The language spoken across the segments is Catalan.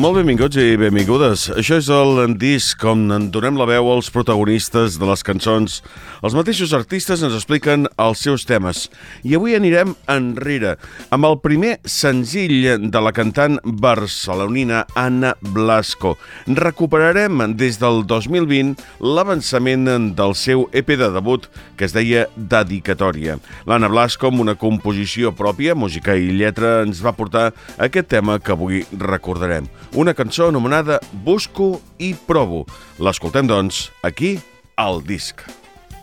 Molt benvinguts i benvingudes. Això és el disc on en donem la veu als protagonistes de les cançons. Els mateixos artistes ens expliquen els seus temes. I avui anirem enrere, amb el primer senzill de la cantant barcelonina Anna Blasco. Recuperarem des del 2020 l'avançament del seu EP de debut, que es deia Dedicatòria. L'Anna Blasco, amb una composició pròpia, música i lletra, ens va portar aquest tema que avui recordarem una cançó anomenada Busco i provo. L'escoltem, doncs, aquí, al disc.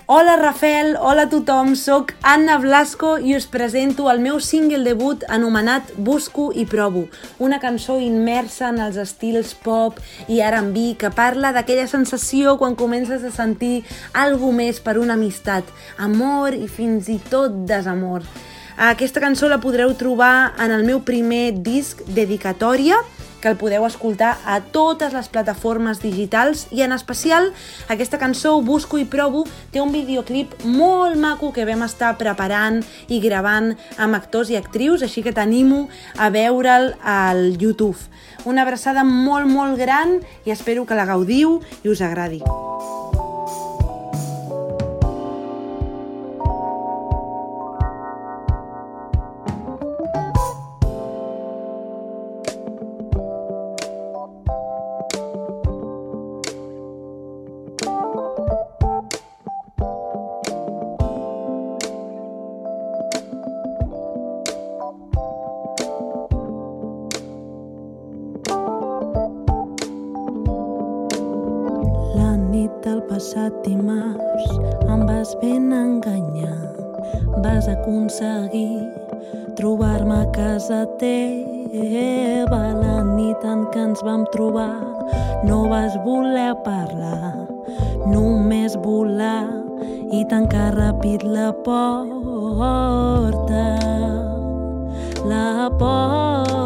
Hola Rafael, hola a tothom, sóc Anna Blasco i us presento el meu single debut anomenat Busco i provo, una cançó immersa en els estils pop i R&B que parla d'aquella sensació quan comences a sentir algo més per una amistat, amor i fins i tot desamor. Aquesta cançó la podreu trobar en el meu primer disc dedicatòria, que el podeu escoltar a totes les plataformes digitals i en especial aquesta cançó Busco i provo té un videoclip molt maco que vam estar preparant i gravant amb actors i actrius, així que t'animo a veure'l al YouTube. Una abraçada molt, molt gran i espero que la gaudiu i us agradi. Passat dimarts em vas ben enganyar. Vas aconseguir trobar-me a casa teva la nit en què ens vam trobar. No vas voler parlar, només volar i tancar ràpid la porta. La porta,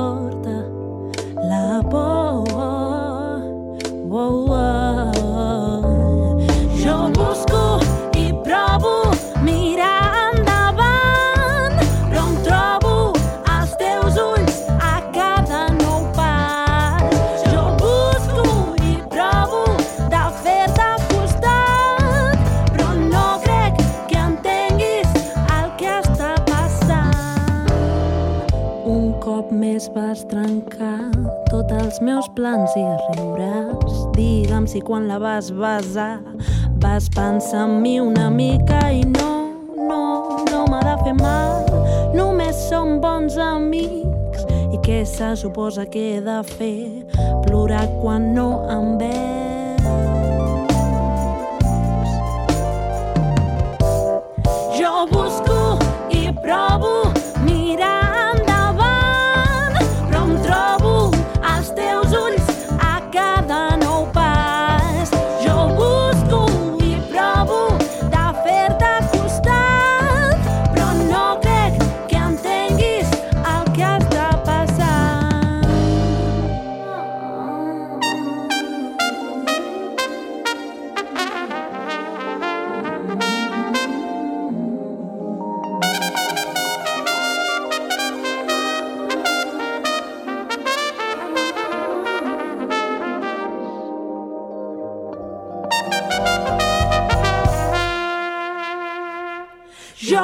vas trencar tots els meus plans i riuràs. Digue'm si quan la vas besar vas pensar en mi una mica i no, no, no m'ha de fer mal. Només som bons amics i què se suposa que he de fer? Plorar quan no em veus.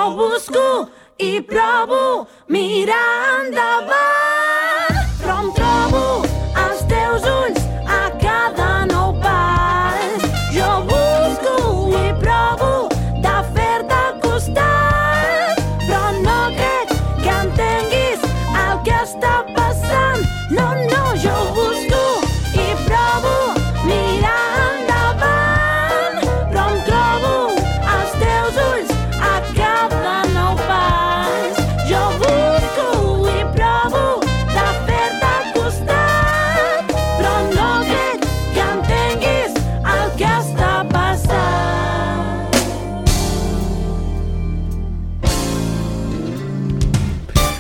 Jo busco i provo mirar endavant, però em trobo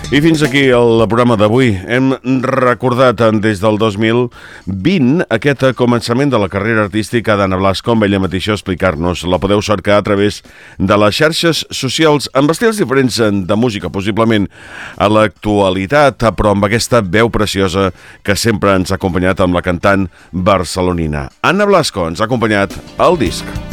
I fins aquí el programa d'avui. Hem recordat des del 2020 aquest començament de la carrera artística d'Anna Blasco, amb ella mateixa explicar-nos. La podeu cercar a través de les xarxes socials amb estils diferents de música, possiblement a l'actualitat, però amb aquesta veu preciosa que sempre ens ha acompanyat amb la cantant barcelonina. Anna Blasco ens ha acompanyat al disc.